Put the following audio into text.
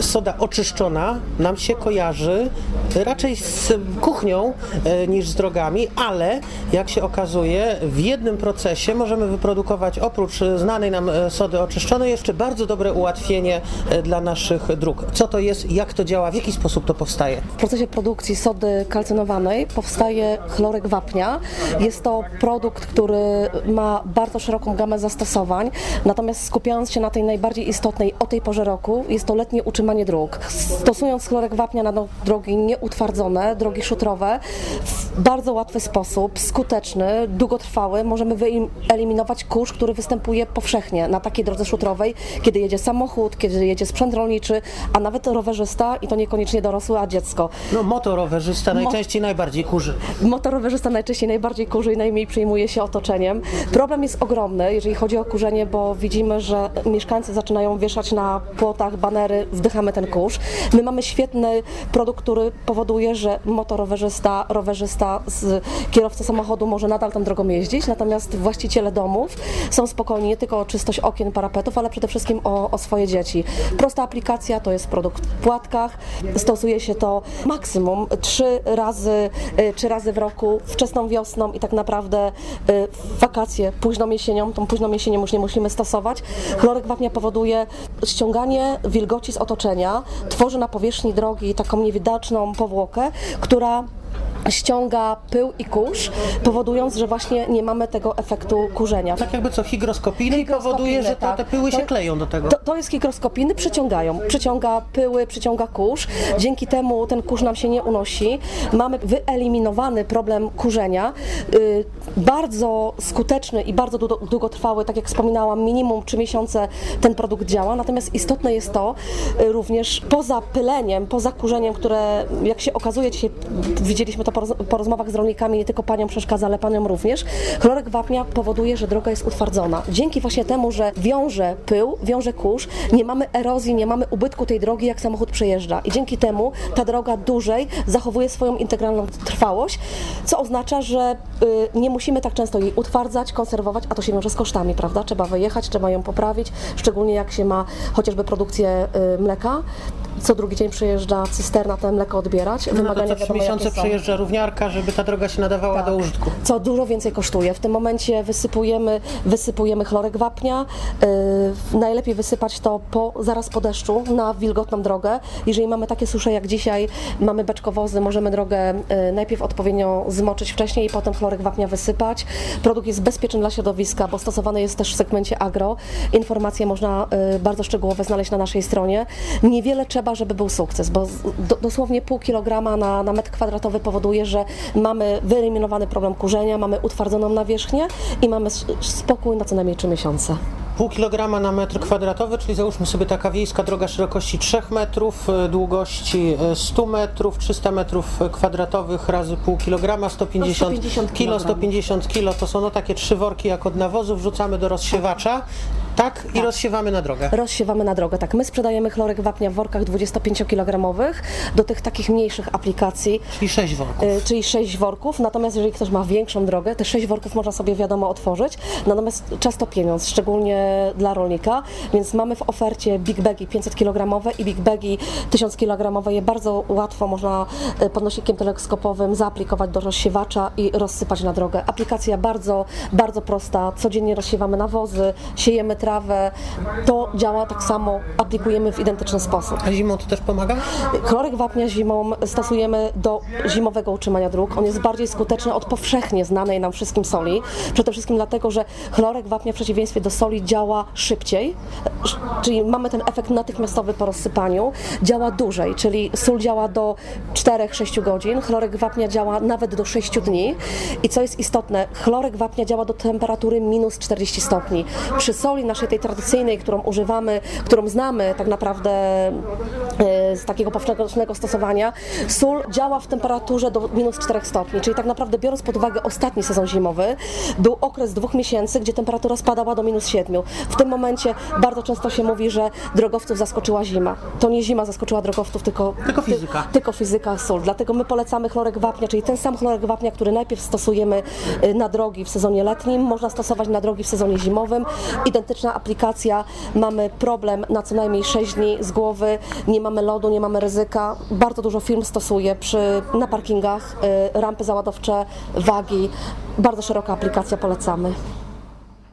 Soda oczyszczona nam się kojarzy raczej z kuchnią e, niż z drogami, ale jak się okazuje, w jednym procesie możemy wyprodukować oprócz znanej nam e, sody oczyszczonej jeszcze bardzo dobre ułatwienie e, dla naszych dróg. Co to jest, jak to działa, w jaki sposób to powstaje? W procesie produkcji sody kalcynowanej powstaje chlorek wapnia. Jest to produkt, który ma bardzo szeroką gamę zastosowań, natomiast skupiając się na tej najbardziej istotnej o tej porze roku, jest to letnie utrzymanie dróg. Stosując chlorek wapnia na drogi nieutwardzone, drogi szutrowe, w bardzo łatwy sposób, skuteczny, długotrwały, możemy wyeliminować kurz, który występuje powszechnie na takiej drodze szutrowej, kiedy jedzie samochód, kiedy jedzie sprzęt rolniczy, a nawet rowerzysta i to niekoniecznie dorosły, a dziecko. No motorowerzysta najczęściej najbardziej kurzy. Motorowerzysta najczęściej najbardziej kurzy i najmniej przejmuje się otoczeniem. Problem jest ogromny, jeżeli chodzi o kurzenie, bo widzimy, że mieszkańcy zaczynają wieszać na płotach banery, ten kurz. My mamy świetny produkt, który powoduje, że motorowerzysta, rowerzysta, kierowca samochodu może nadal tą drogą jeździć, natomiast właściciele domów są spokojni nie tylko o czystość okien, parapetów, ale przede wszystkim o, o swoje dzieci. Prosta aplikacja to jest produkt w płatkach, stosuje się to maksimum trzy razy, y, trzy razy w roku, wczesną wiosną i tak naprawdę y, wakacje, późną jesienią, tą późną jesienią już nie musimy stosować. Chlorek wapnia powoduje ściąganie wilgoci z otoczenia, tworzy na powierzchni drogi taką niewidoczną powłokę, która ściąga pył i kurz, powodując, że właśnie nie mamy tego efektu kurzenia. Tak jakby co, higroskopijny powoduje, że to, tak. te pyły to, się kleją do tego. To, to jest higroskopijny, przyciągają. Przyciąga pyły, przyciąga kurz. Dzięki temu ten kurz nam się nie unosi. Mamy wyeliminowany problem kurzenia. Yy, bardzo skuteczny i bardzo długotrwały, tak jak wspominałam, minimum 3 miesiące ten produkt działa. Natomiast istotne jest to yy, również poza pyleniem, poza kurzeniem, które jak się okazuje, dzisiaj widzieliśmy to po rozmowach z rolnikami, nie tylko panią przeszkadza, ale paniom również, chlorek wapnia powoduje, że droga jest utwardzona. Dzięki właśnie temu, że wiąże pył, wiąże kurz, nie mamy erozji, nie mamy ubytku tej drogi, jak samochód przejeżdża. I dzięki temu ta droga dłużej zachowuje swoją integralną trwałość, co oznacza, że y, nie musimy tak często jej utwardzać, konserwować, a to się wiąże z kosztami, prawda? Trzeba wyjechać, trzeba ją poprawić, szczególnie jak się ma chociażby produkcję y, mleka co drugi dzień przyjeżdża cysterna te mleko odbierać. No Wymagania to co trzy miesiące przyjeżdża równiarka, żeby ta droga się nadawała tak. do użytku. Co dużo więcej kosztuje. W tym momencie wysypujemy, wysypujemy chlorek wapnia. Yy, najlepiej wysypać to po, zaraz po deszczu na wilgotną drogę. Jeżeli mamy takie susze jak dzisiaj, mamy beczkowozy, możemy drogę yy, najpierw odpowiednio zmoczyć wcześniej i potem chlorek wapnia wysypać. Produkt jest bezpieczny dla środowiska, bo stosowany jest też w segmencie agro. Informacje można yy, bardzo szczegółowe znaleźć na naszej stronie. Niewiele trzeba trzeba, żeby był sukces, bo do, dosłownie pół kilograma na, na metr kwadratowy powoduje, że mamy wyeliminowany problem kurzenia, mamy utwardzoną nawierzchnię i mamy spokój na co najmniej 3 miesiące pół kilograma na metr kwadratowy, czyli załóżmy sobie taka wiejska droga szerokości 3 metrów, e, długości 100 e, metrów, 300 metrów kwadratowych razy pół kilograma, 150, 150 kilo, 150 kilo to są no takie trzy worki jak od nawozu, wrzucamy do rozsiewacza tak? I tak. rozsiewamy na drogę. Rozsiewamy na drogę, tak. My sprzedajemy chlorek wapnia w workach 25-kilogramowych do tych takich mniejszych aplikacji. Czyli 6 worków. Y, czyli 6 worków, natomiast jeżeli ktoś ma większą drogę, te 6 worków można sobie wiadomo otworzyć, natomiast czas to pieniądz, szczególnie dla rolnika, więc mamy w ofercie big bagi 500-kilogramowe i big bagi 1000-kilogramowe. Je bardzo łatwo można y, podnośnikiem teleskopowym zaaplikować do rozsiewacza i rozsypać na drogę. Aplikacja bardzo, bardzo prosta. Codziennie rozsiewamy nawozy, siejemy trawę, to działa tak samo, aplikujemy w identyczny sposób. A zimą to też pomaga? Chlorek wapnia zimą stosujemy do zimowego utrzymania dróg. On jest bardziej skuteczny od powszechnie znanej nam wszystkim soli. Przede wszystkim dlatego, że chlorek wapnia w przeciwieństwie do soli działa szybciej, czyli mamy ten efekt natychmiastowy po rozsypaniu. Działa dłużej, czyli sól działa do 4-6 godzin, chlorek wapnia działa nawet do 6 dni. I co jest istotne, chlorek wapnia działa do temperatury minus 40 stopni. Przy soli na naszej tej tradycyjnej, którą używamy, którą znamy tak naprawdę z takiego powszechnego stosowania, sól działa w temperaturze do minus 4 stopni, czyli tak naprawdę biorąc pod uwagę ostatni sezon zimowy, był okres dwóch miesięcy, gdzie temperatura spadała do minus 7. W tym momencie bardzo często się mówi, że drogowców zaskoczyła zima. To nie zima zaskoczyła drogowców, tylko, tylko fizyka. Ty, tylko fizyka, sól. Dlatego my polecamy chlorek wapnia, czyli ten sam chlorek wapnia, który najpierw stosujemy e, na drogi w sezonie letnim, można stosować na drogi w sezonie zimowym. Identyczna aplikacja. Mamy problem na co najmniej 6 dni z głowy, nie mamy lodu, nie mamy ryzyka. Bardzo dużo firm stosuje przy, na parkingach, y, rampy załadowcze, wagi. Bardzo szeroka aplikacja, polecamy.